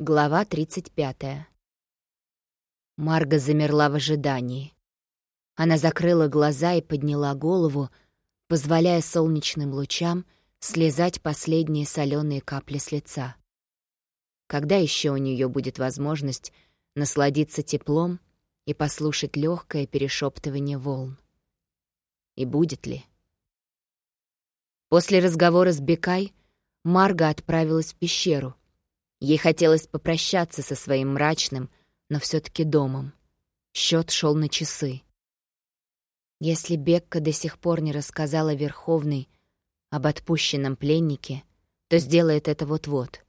Глава 35. Марга замерла в ожидании. Она закрыла глаза и подняла голову, позволяя солнечным лучам слезать последние соленые капли с лица. Когда еще у нее будет возможность насладиться теплом и послушать легкое перешептывание волн? И будет ли? После разговора с Бекай Марга отправилась в пещеру, Ей хотелось попрощаться со своим мрачным, но все таки домом. Счет шел на часы. Если Бекка до сих пор не рассказала Верховной об отпущенном пленнике, то сделает это вот-вот.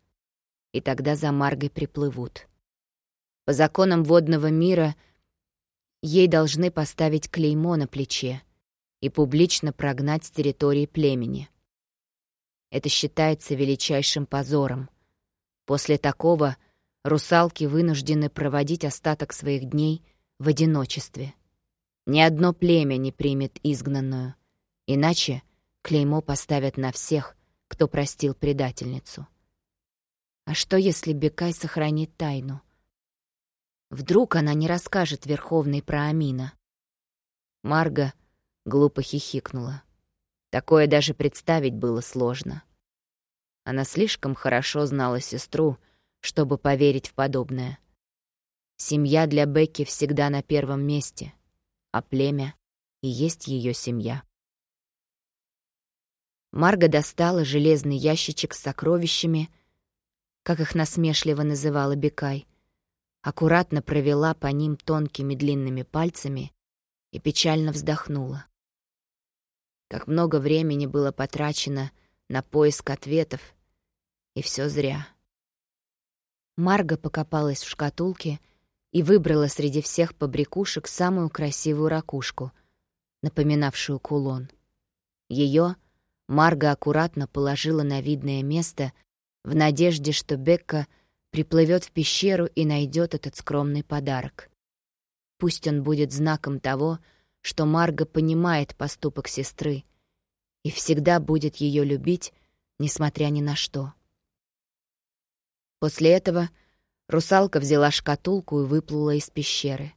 И тогда за Маргой приплывут. По законам водного мира ей должны поставить клеймо на плече и публично прогнать с территории племени. Это считается величайшим позором — После такого русалки вынуждены проводить остаток своих дней в одиночестве. Ни одно племя не примет изгнанную, иначе клеймо поставят на всех, кто простил предательницу. А что, если Бекай сохранит тайну? Вдруг она не расскажет Верховной про Амина? Марга глупо хихикнула. Такое даже представить было сложно. Она слишком хорошо знала сестру, чтобы поверить в подобное. Семья для Бекки всегда на первом месте, а племя и есть ее семья. Марга достала железный ящичек с сокровищами, как их насмешливо называла Бекай, аккуратно провела по ним тонкими длинными пальцами и печально вздохнула. Как много времени было потрачено на поиск ответов, и все зря. Марга покопалась в шкатулке и выбрала среди всех побрякушек самую красивую ракушку, напоминавшую кулон. Ее Марга аккуратно положила на видное место в надежде, что Бекка приплывет в пещеру и найдет этот скромный подарок. Пусть он будет знаком того, что Марга понимает поступок сестры и всегда будет ее любить, несмотря ни на что. После этого русалка взяла шкатулку и выплыла из пещеры.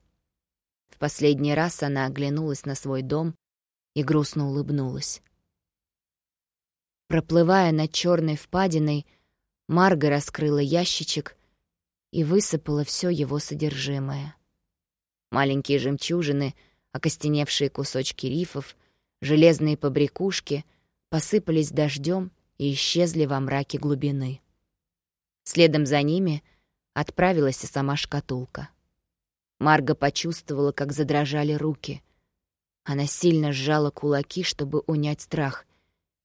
В последний раз она оглянулась на свой дом и грустно улыбнулась. Проплывая над черной впадиной, Марга раскрыла ящичек и высыпала все его содержимое. Маленькие жемчужины, окостеневшие кусочки рифов, железные побрякушки посыпались дождем и исчезли во мраке глубины. Следом за ними отправилась и сама шкатулка. Марга почувствовала, как задрожали руки. Она сильно сжала кулаки, чтобы унять страх,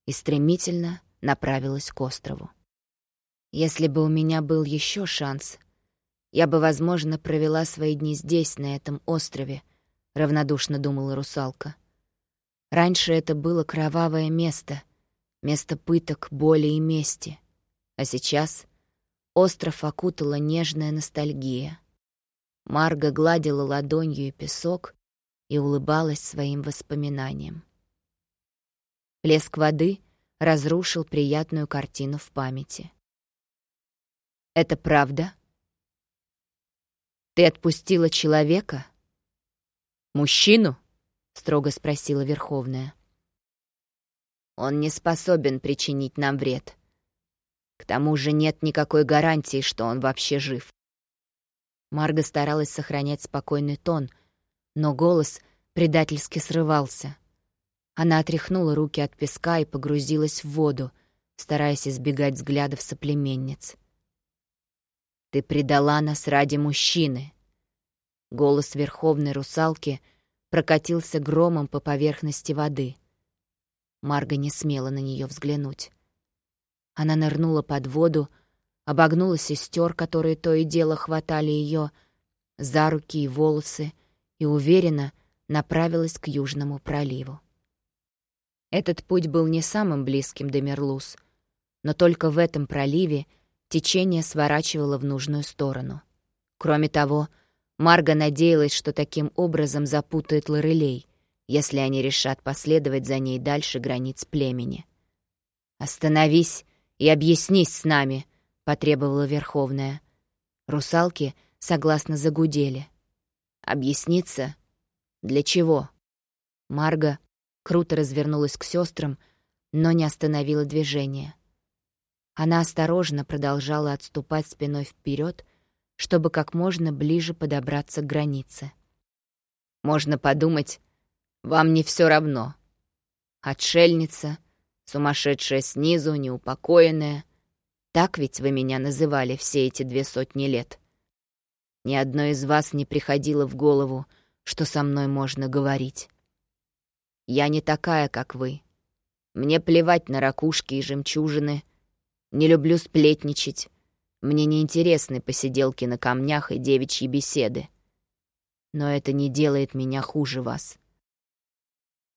и стремительно направилась к острову. Если бы у меня был еще шанс, я бы, возможно, провела свои дни здесь, на этом острове, равнодушно думала русалка. Раньше это было кровавое место, место пыток, боли и мести. А сейчас Остров окутала нежная ностальгия. Марга гладила ладонью и песок и улыбалась своим воспоминаниям. Плеск воды разрушил приятную картину в памяти. «Это правда? Ты отпустила человека? Мужчину?» — строго спросила Верховная. «Он не способен причинить нам вред», к тому же нет никакой гарантии, что он вообще жив. Марга старалась сохранять спокойный тон, но голос предательски срывался. Она отряхнула руки от песка и погрузилась в воду, стараясь избегать взглядов соплеменниц. «Ты предала нас ради мужчины!» Голос верховной русалки прокатился громом по поверхности воды. Марга не смела на нее взглянуть. Она нырнула под воду, обогнула сестер, которые то и дело хватали ее за руки и волосы, и уверенно направилась к Южному проливу. Этот путь был не самым близким до Мерлус, но только в этом проливе течение сворачивало в нужную сторону. Кроме того, Марга надеялась, что таким образом запутает Лорелей, если они решат последовать за ней дальше границ племени. «Остановись!» И объяснись с нами», — потребовала Верховная. Русалки согласно загудели. «Объясниться? Для чего?» Марга круто развернулась к сестрам, но не остановила движение. Она осторожно продолжала отступать спиной вперед, чтобы как можно ближе подобраться к границе. «Можно подумать, вам не все равно. Отшельница, сумасшедшая снизу, неупокоенная. Так ведь вы меня называли все эти две сотни лет. Ни одной из вас не приходило в голову, что со мной можно говорить. Я не такая, как вы. Мне плевать на ракушки и жемчужины. Не люблю сплетничать. Мне не интересны посиделки на камнях и девичьи беседы. Но это не делает меня хуже вас.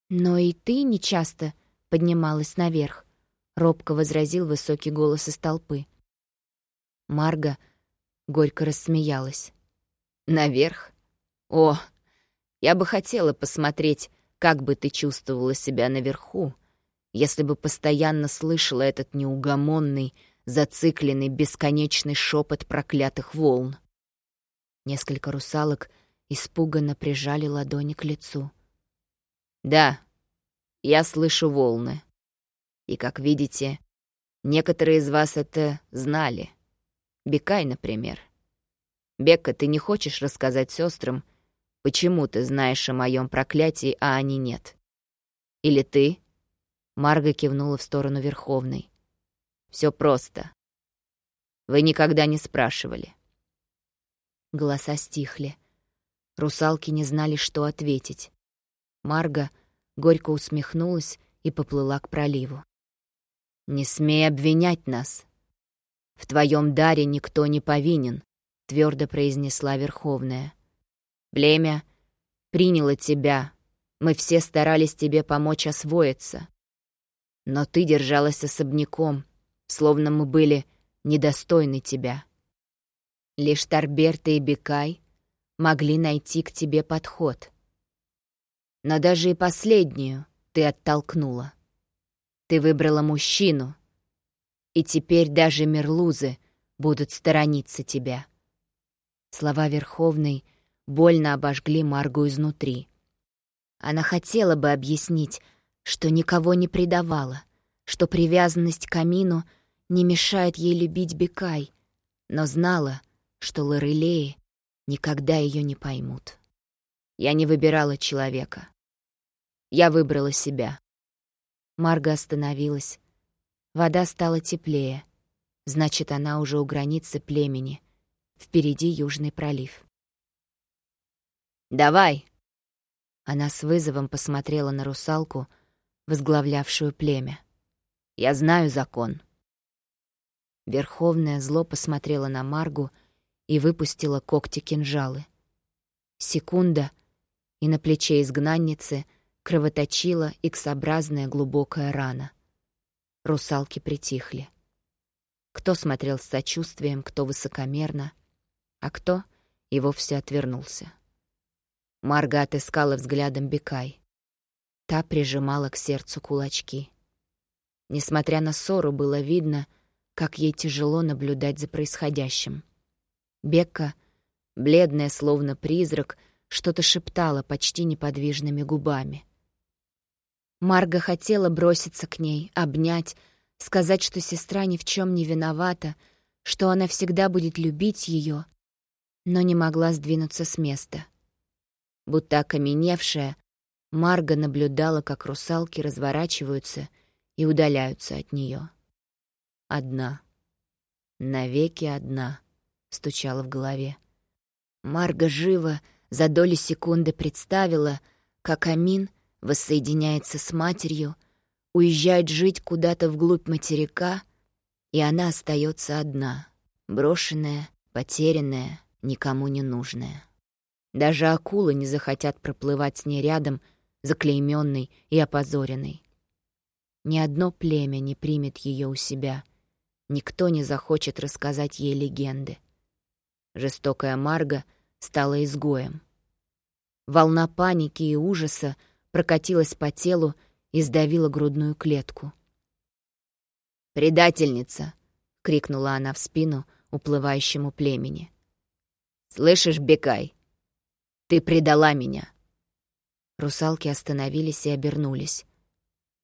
«Но и ты нечасто поднималась наверх», — робко возразил высокий голос из толпы. Марга горько рассмеялась. «Наверх? О, я бы хотела посмотреть, как бы ты чувствовала себя наверху, если бы постоянно слышала этот неугомонный, зацикленный, бесконечный шепот проклятых волн. Несколько русалок испуганно прижали ладони к лицу. Да, я слышу волны. И, как видите, некоторые из вас это знали. Бекай, например. Бекка, ты не хочешь рассказать сестрам, почему ты знаешь о моем проклятии, а они нет? Или ты? Марга кивнула в сторону Верховной. Все просто. Вы никогда не спрашивали. Голоса стихли. Русалки не знали, что ответить. Марга горько усмехнулась и поплыла к проливу. «Не смей обвинять нас. В твоем даре никто не повинен», — твердо произнесла Верховная. «Племя приняло тебя. Мы все старались тебе помочь освоиться. Но ты держалась особняком, словно мы были недостойны тебя. Лишь Тарберта и Бекай могли найти к тебе подход. Но даже и последнюю ты оттолкнула. Ты выбрала мужчину, и теперь даже мерлузы будут сторониться тебя. Слова Верховной больно обожгли Маргу изнутри. Она хотела бы объяснить, что никого не предавала, что привязанность к камину не мешает ей любить Бекай, но знала, что Лорелеи никогда ее не поймут. Я не выбирала человека. Я выбрала себя. Марга остановилась. Вода стала теплее. Значит, она уже у границы племени. Впереди Южный пролив. «Давай!» Она с вызовом посмотрела на русалку, возглавлявшую племя. «Я знаю закон». Верховное зло посмотрела на Маргу и выпустила когти-кинжалы. Секунда, и на плече изгнанницы — кровоточила иксообразная глубокая рана. Русалки притихли. Кто смотрел с сочувствием, кто высокомерно, а кто и вовсе отвернулся. Марга отыскала взглядом Бекай. Та прижимала к сердцу кулачки. Несмотря на ссору, было видно, как ей тяжело наблюдать за происходящим. Бекка, бледная словно призрак, что-то шептала почти неподвижными губами — Марга хотела броситься к ней, обнять, сказать, что сестра ни в чем не виновата, что она всегда будет любить ее, но не могла сдвинуться с места. Будто окаменевшая, Марга наблюдала, как русалки разворачиваются и удаляются от нее. Одна. Навеки одна, стучала в голове. Марга живо за доли секунды представила, как Амин — воссоединяется с матерью, уезжает жить куда-то вглубь материка, и она остается одна, брошенная, потерянная, никому не нужная. Даже акулы не захотят проплывать с ней рядом, заклейменной и опозоренной. Ни одно племя не примет ее у себя, никто не захочет рассказать ей легенды. Жестокая Марга стала изгоем. Волна паники и ужаса — прокатилась по телу и сдавила грудную клетку. «Предательница!» — крикнула она в спину уплывающему племени. «Слышишь, Бекай, ты предала меня!» Русалки остановились и обернулись.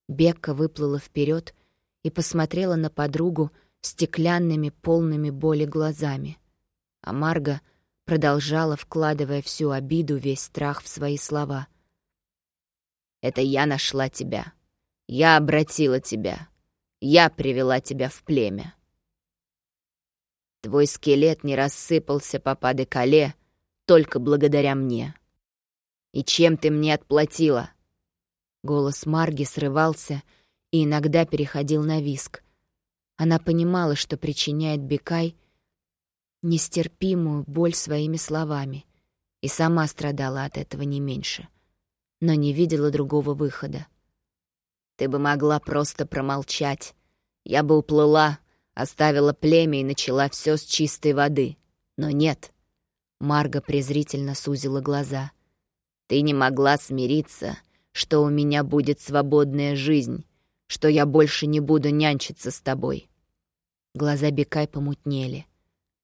Бекка выплыла вперед и посмотрела на подругу стеклянными, полными боли глазами. А Марга продолжала, вкладывая всю обиду, весь страх в свои слова. «Это я нашла тебя. Я обратила тебя. Я привела тебя в племя. Твой скелет не рассыпался по паде-кале только благодаря мне. И чем ты мне отплатила?» Голос Марги срывался и иногда переходил на виск. Она понимала, что причиняет Бекай нестерпимую боль своими словами, и сама страдала от этого не меньше, но не видела другого выхода. «Ты бы могла просто промолчать. Я бы уплыла, оставила племя и начала все с чистой воды. Но нет». Марга презрительно сузила глаза. «Ты не могла смириться, что у меня будет свободная жизнь, что я больше не буду нянчиться с тобой». Глаза Бекай помутнели.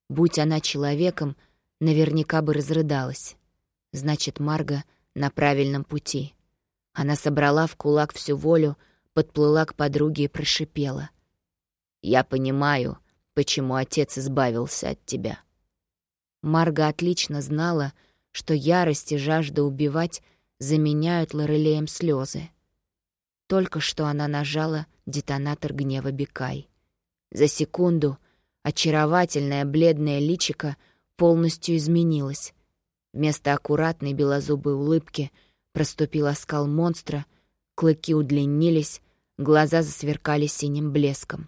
Будь она человеком, наверняка бы разрыдалась. Значит, Марга на правильном пути. Она собрала в кулак всю волю, подплыла к подруге и прошипела. «Я понимаю, почему отец избавился от тебя». Марга отлично знала, что ярость и жажда убивать заменяют Лорелеем слезы. Только что она нажала детонатор гнева Бекай. За секунду очаровательное бледное личико полностью изменилось. Вместо аккуратной белозубой улыбки проступил оскал монстра, клыки удлинились, глаза засверкали синим блеском.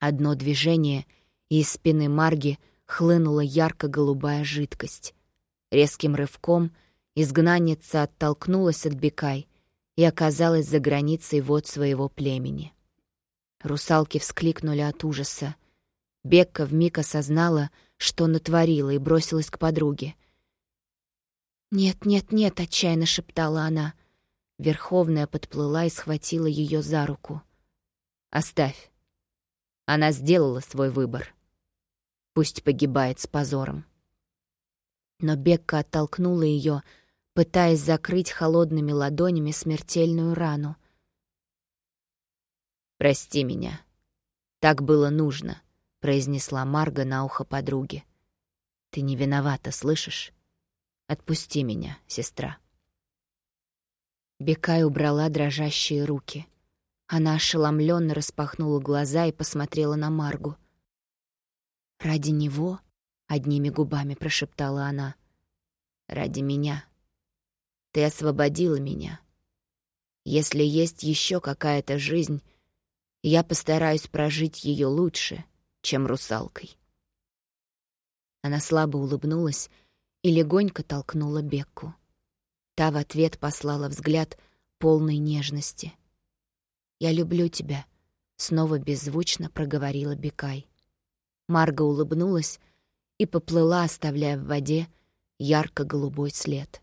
Одно движение, и из спины Марги хлынула ярко-голубая жидкость. Резким рывком изгнанница оттолкнулась от Бекай и оказалась за границей вод своего племени. Русалки вскликнули от ужаса. Бекка вмиг осознала, что натворила, и бросилась к подруге. «Нет, нет, нет!» — отчаянно шептала она. Верховная подплыла и схватила ее за руку. «Оставь. Она сделала свой выбор. Пусть погибает с позором». Но Бекка оттолкнула ее, пытаясь закрыть холодными ладонями смертельную рану. «Прости меня. Так было нужно», — произнесла Марга на ухо подруге. «Ты не виновата, слышишь? Отпусти меня, сестра». Бекай убрала дрожащие руки. Она ошеломленно распахнула глаза и посмотрела на Маргу. «Ради него?» — одними губами прошептала она. «Ради меня. Ты освободила меня. Если есть еще какая-то жизнь, я постараюсь прожить ее лучше, чем русалкой. Она слабо улыбнулась и легонько толкнула Бекку. Та в ответ послала взгляд полной нежности. «Я люблю тебя», — снова беззвучно проговорила Бекай. Марга улыбнулась и поплыла, оставляя в воде ярко-голубой след.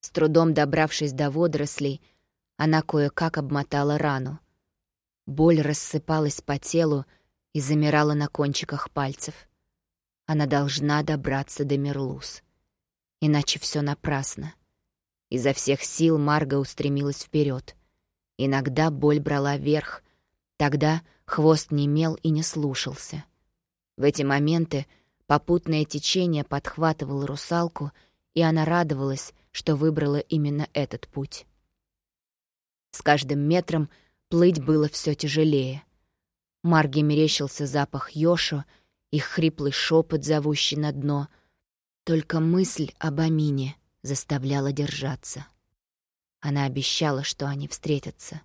С трудом добравшись до водорослей, она кое-как обмотала рану, Боль рассыпалась по телу и замирала на кончиках пальцев. Она должна добраться до Мерлус. Иначе все напрасно. Изо всех сил Марга устремилась вперед. Иногда боль брала верх, тогда хвост немел и не слушался. В эти моменты попутное течение подхватывало русалку, и она радовалась, что выбрала именно этот путь. С каждым метром — Плыть было все тяжелее. Марге мерещился запах Йошо, их хриплый шепот, зовущий на дно. Только мысль об Амине заставляла держаться. Она обещала, что они встретятся.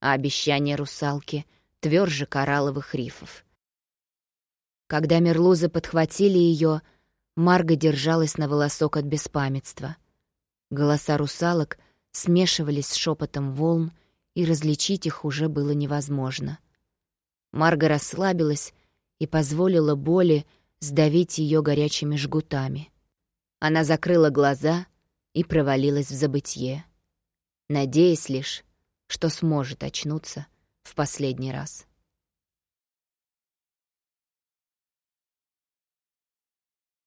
А обещание русалки тверже коралловых рифов. Когда мерлузы подхватили ее, Марга держалась на волосок от беспамятства. Голоса русалок смешивались с шепотом волн, и различить их уже было невозможно. Марга расслабилась и позволила боли сдавить ее горячими жгутами. Она закрыла глаза и провалилась в забытье, надеясь лишь, что сможет очнуться в последний раз.